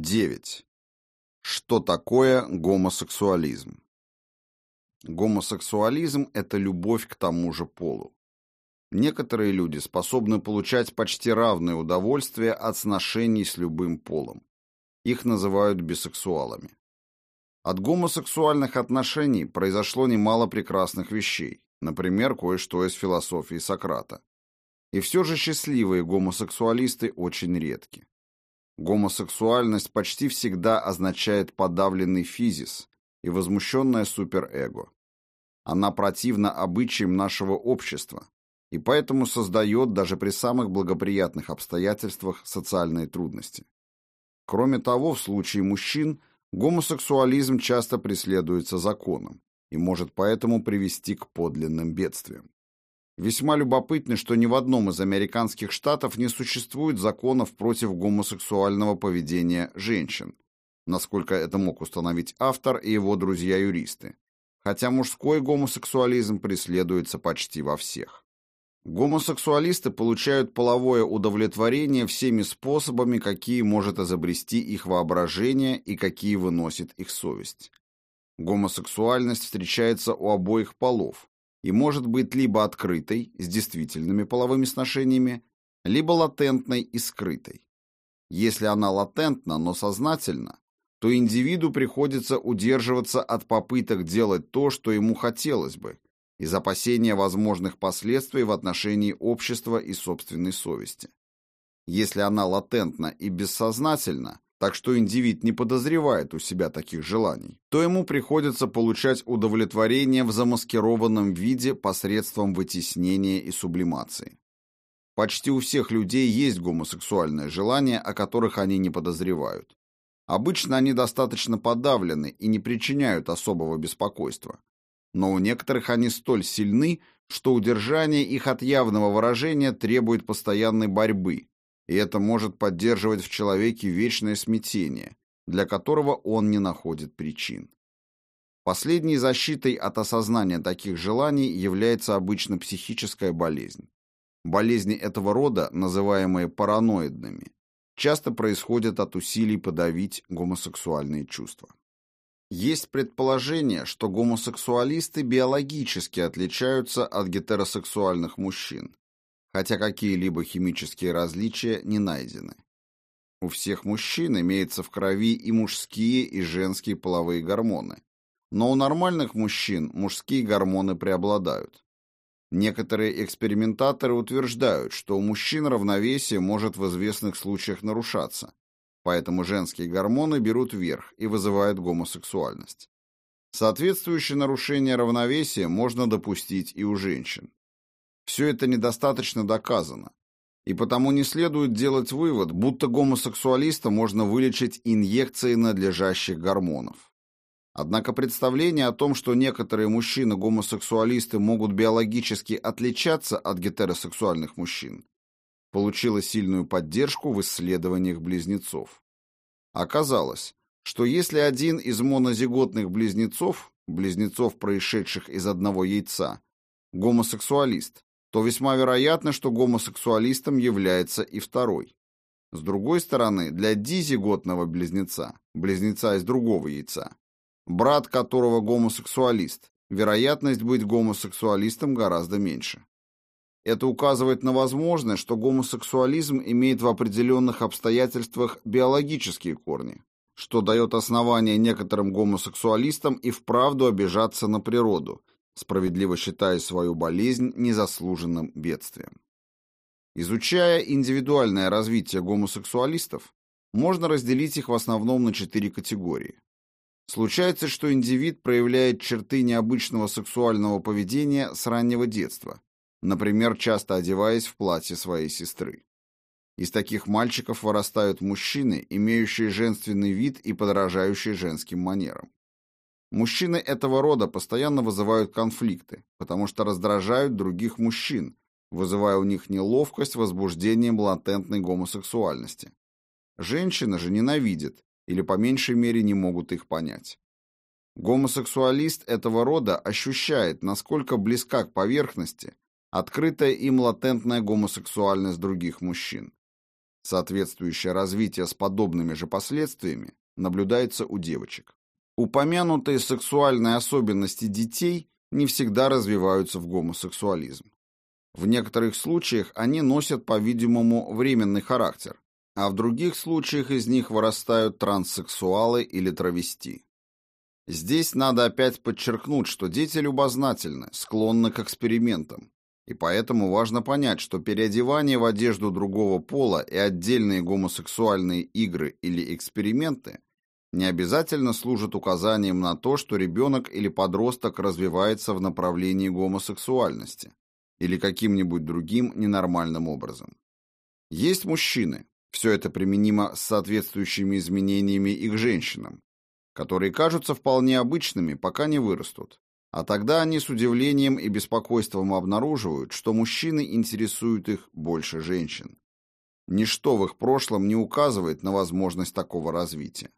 9. Что такое гомосексуализм? Гомосексуализм – это любовь к тому же полу. Некоторые люди способны получать почти равное удовольствие от сношений с любым полом. Их называют бисексуалами. От гомосексуальных отношений произошло немало прекрасных вещей, например, кое-что из философии Сократа. И все же счастливые гомосексуалисты очень редки. Гомосексуальность почти всегда означает подавленный физис и возмущенное суперэго. Она противна обычаям нашего общества и поэтому создает даже при самых благоприятных обстоятельствах социальные трудности. Кроме того, в случае мужчин гомосексуализм часто преследуется законом и может поэтому привести к подлинным бедствиям. Весьма любопытно, что ни в одном из американских штатов не существует законов против гомосексуального поведения женщин, насколько это мог установить автор и его друзья-юристы, хотя мужской гомосексуализм преследуется почти во всех. Гомосексуалисты получают половое удовлетворение всеми способами, какие может изобрести их воображение и какие выносит их совесть. Гомосексуальность встречается у обоих полов, и может быть либо открытой, с действительными половыми сношениями, либо латентной и скрытой. Если она латентна, но сознательна, то индивиду приходится удерживаться от попыток делать то, что ему хотелось бы, из опасения возможных последствий в отношении общества и собственной совести. Если она латентна и бессознательна, так что индивид не подозревает у себя таких желаний, то ему приходится получать удовлетворение в замаскированном виде посредством вытеснения и сублимации. Почти у всех людей есть гомосексуальное желание, о которых они не подозревают. Обычно они достаточно подавлены и не причиняют особого беспокойства. Но у некоторых они столь сильны, что удержание их от явного выражения требует постоянной борьбы, и это может поддерживать в человеке вечное смятение, для которого он не находит причин. Последней защитой от осознания таких желаний является обычно психическая болезнь. Болезни этого рода, называемые параноидными, часто происходят от усилий подавить гомосексуальные чувства. Есть предположение, что гомосексуалисты биологически отличаются от гетеросексуальных мужчин, хотя какие-либо химические различия не найдены. У всех мужчин имеется в крови и мужские, и женские половые гормоны, но у нормальных мужчин мужские гормоны преобладают. Некоторые экспериментаторы утверждают, что у мужчин равновесие может в известных случаях нарушаться, поэтому женские гормоны берут верх и вызывают гомосексуальность. Соответствующее нарушение равновесия можно допустить и у женщин. Все это недостаточно доказано, и потому не следует делать вывод, будто гомосексуалиста можно вылечить инъекцией надлежащих гормонов. Однако представление о том, что некоторые мужчины-гомосексуалисты могут биологически отличаться от гетеросексуальных мужчин, получило сильную поддержку в исследованиях близнецов. Оказалось, что если один из монозиготных близнецов, близнецов, происшедших из одного яйца, гомосексуалист, то весьма вероятно, что гомосексуалистом является и второй. С другой стороны, для дизиготного близнеца, близнеца из другого яйца, брат которого гомосексуалист, вероятность быть гомосексуалистом гораздо меньше. Это указывает на возможность, что гомосексуализм имеет в определенных обстоятельствах биологические корни, что дает основание некоторым гомосексуалистам и вправду обижаться на природу, справедливо считая свою болезнь незаслуженным бедствием. Изучая индивидуальное развитие гомосексуалистов, можно разделить их в основном на четыре категории. Случается, что индивид проявляет черты необычного сексуального поведения с раннего детства, например, часто одеваясь в платье своей сестры. Из таких мальчиков вырастают мужчины, имеющие женственный вид и подражающие женским манерам. Мужчины этого рода постоянно вызывают конфликты, потому что раздражают других мужчин, вызывая у них неловкость возбуждением латентной гомосексуальности. Женщины же ненавидят или по меньшей мере не могут их понять. Гомосексуалист этого рода ощущает, насколько близка к поверхности открытая им латентная гомосексуальность других мужчин. соответствующее развитие с подобными же последствиями, наблюдается у девочек. Упомянутые сексуальные особенности детей не всегда развиваются в гомосексуализм. В некоторых случаях они носят, по-видимому, временный характер, а в других случаях из них вырастают транссексуалы или травести. Здесь надо опять подчеркнуть, что дети любознательны, склонны к экспериментам, и поэтому важно понять, что переодевание в одежду другого пола и отдельные гомосексуальные игры или эксперименты не обязательно служат указанием на то, что ребенок или подросток развивается в направлении гомосексуальности или каким-нибудь другим ненормальным образом. Есть мужчины, все это применимо с соответствующими изменениями и к женщинам, которые кажутся вполне обычными, пока не вырастут, а тогда они с удивлением и беспокойством обнаруживают, что мужчины интересуют их больше женщин. Ничто в их прошлом не указывает на возможность такого развития.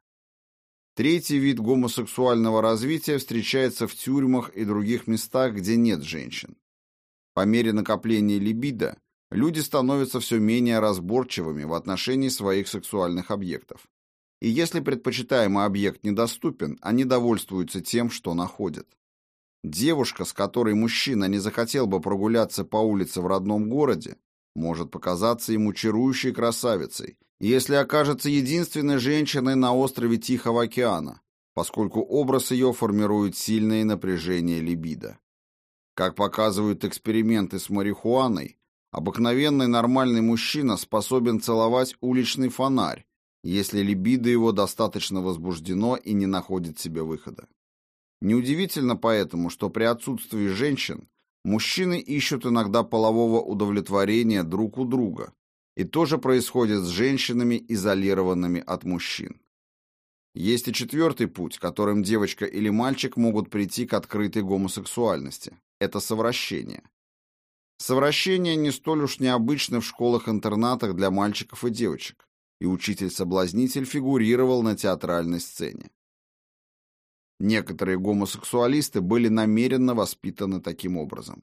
Третий вид гомосексуального развития встречается в тюрьмах и других местах, где нет женщин. По мере накопления либидо люди становятся все менее разборчивыми в отношении своих сексуальных объектов. И если предпочитаемый объект недоступен, они довольствуются тем, что находят. Девушка, с которой мужчина не захотел бы прогуляться по улице в родном городе, может показаться ему чарующей красавицей, если окажется единственной женщиной на острове Тихого океана, поскольку образ ее формирует сильное напряжение либидо. Как показывают эксперименты с марихуаной, обыкновенный нормальный мужчина способен целовать уличный фонарь, если либидо его достаточно возбуждено и не находит себе выхода. Неудивительно поэтому, что при отсутствии женщин мужчины ищут иногда полового удовлетворения друг у друга, и то же происходит с женщинами, изолированными от мужчин. Есть и четвертый путь, которым девочка или мальчик могут прийти к открытой гомосексуальности. Это совращение. Совращение не столь уж необычно в школах-интернатах для мальчиков и девочек, и учитель-соблазнитель фигурировал на театральной сцене. Некоторые гомосексуалисты были намеренно воспитаны таким образом.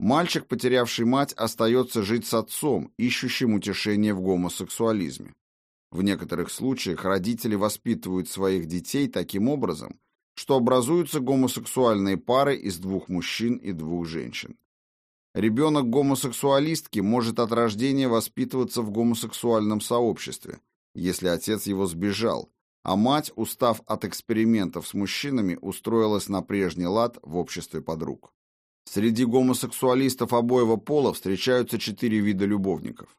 Мальчик, потерявший мать, остается жить с отцом, ищущим утешение в гомосексуализме. В некоторых случаях родители воспитывают своих детей таким образом, что образуются гомосексуальные пары из двух мужчин и двух женщин. Ребенок гомосексуалистки может от рождения воспитываться в гомосексуальном сообществе, если отец его сбежал, а мать, устав от экспериментов с мужчинами, устроилась на прежний лад в обществе подруг. Среди гомосексуалистов обоего пола встречаются четыре вида любовников.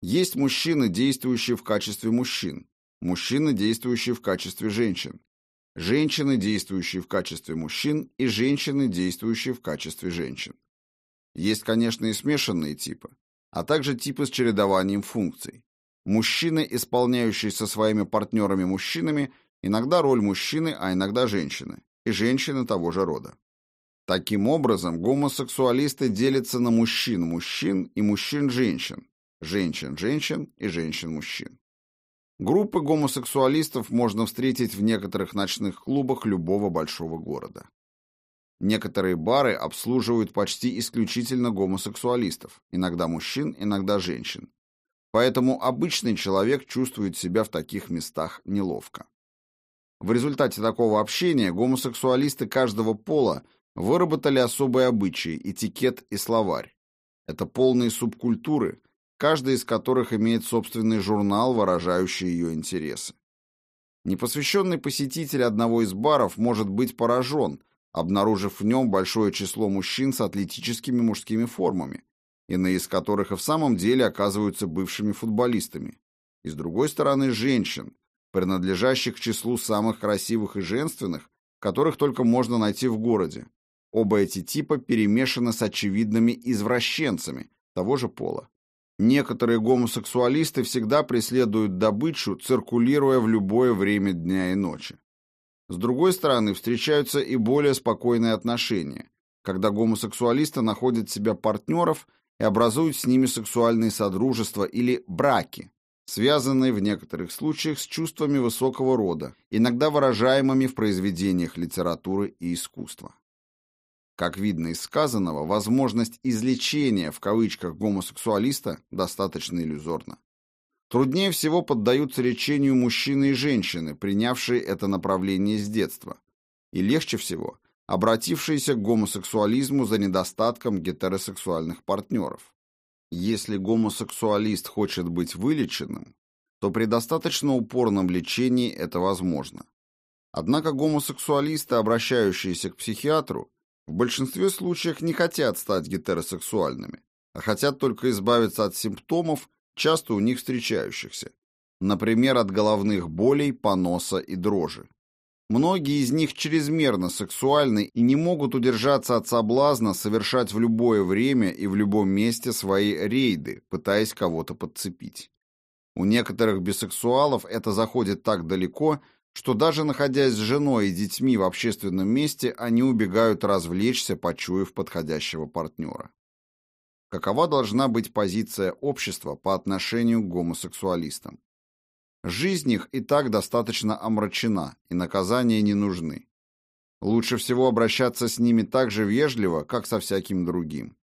Есть мужчины, действующие в качестве мужчин, мужчины, действующие в качестве женщин, женщины, действующие в качестве мужчин, и женщины, действующие в качестве женщин. Есть, конечно, и смешанные типы, а также типы с чередованием функций. Мужчины, исполняющие со своими партнерами-мужчинами иногда роль мужчины, а иногда женщины, и женщины того же рода. Таким образом, гомосексуалисты делятся на мужчин-мужчин и мужчин-женщин, женщин-женщин и женщин-мужчин. Группы гомосексуалистов можно встретить в некоторых ночных клубах любого большого города. Некоторые бары обслуживают почти исключительно гомосексуалистов, иногда мужчин, иногда женщин, Поэтому обычный человек чувствует себя в таких местах неловко. В результате такого общения гомосексуалисты каждого пола выработали особые обычаи, этикет и словарь. Это полные субкультуры, каждая из которых имеет собственный журнал, выражающий ее интересы. Непосвященный посетитель одного из баров может быть поражен, обнаружив в нем большое число мужчин с атлетическими мужскими формами, иные из которых и в самом деле оказываются бывшими футболистами, и с другой стороны женщин, принадлежащих к числу самых красивых и женственных, которых только можно найти в городе. Оба эти типа перемешаны с очевидными извращенцами того же пола. Некоторые гомосексуалисты всегда преследуют добычу, циркулируя в любое время дня и ночи. С другой стороны, встречаются и более спокойные отношения, когда гомосексуалисты находят себя партнеров – и образуют с ними сексуальные содружества или браки, связанные в некоторых случаях с чувствами высокого рода, иногда выражаемыми в произведениях литературы и искусства. Как видно из сказанного, возможность излечения в кавычках гомосексуалиста достаточно иллюзорна. Труднее всего поддаются лечению мужчины и женщины, принявшие это направление с детства. И легче всего обратившиеся к гомосексуализму за недостатком гетеросексуальных партнеров. Если гомосексуалист хочет быть вылеченным, то при достаточно упорном лечении это возможно. Однако гомосексуалисты, обращающиеся к психиатру, в большинстве случаев не хотят стать гетеросексуальными, а хотят только избавиться от симптомов, часто у них встречающихся, например, от головных болей, поноса и дрожи. Многие из них чрезмерно сексуальны и не могут удержаться от соблазна совершать в любое время и в любом месте свои рейды, пытаясь кого-то подцепить. У некоторых бисексуалов это заходит так далеко, что даже находясь с женой и детьми в общественном месте, они убегают развлечься, почуяв подходящего партнера. Какова должна быть позиция общества по отношению к гомосексуалистам? Жизнь их и так достаточно омрачена, и наказания не нужны. Лучше всего обращаться с ними так же вежливо, как со всяким другим.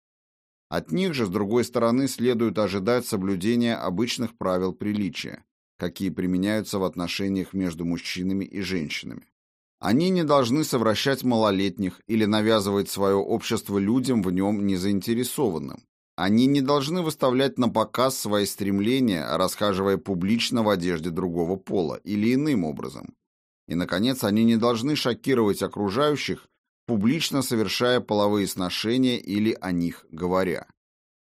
От них же, с другой стороны, следует ожидать соблюдения обычных правил приличия, какие применяются в отношениях между мужчинами и женщинами. Они не должны совращать малолетних или навязывать свое общество людям в нем незаинтересованным, они не должны выставлять на показ свои стремления, расхаживая публично в одежде другого пола или иным образом. И, наконец, они не должны шокировать окружающих, публично совершая половые сношения или о них говоря.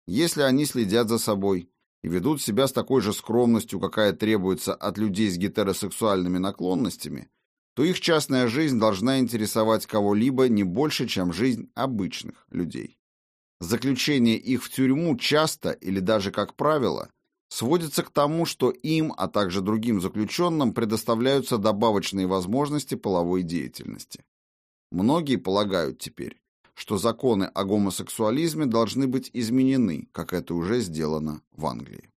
Если они следят за собой и ведут себя с такой же скромностью, какая требуется от людей с гетеросексуальными наклонностями, то их частная жизнь должна интересовать кого-либо не больше, чем жизнь обычных людей. Заключение их в тюрьму часто, или даже как правило, сводится к тому, что им, а также другим заключенным предоставляются добавочные возможности половой деятельности. Многие полагают теперь, что законы о гомосексуализме должны быть изменены, как это уже сделано в Англии.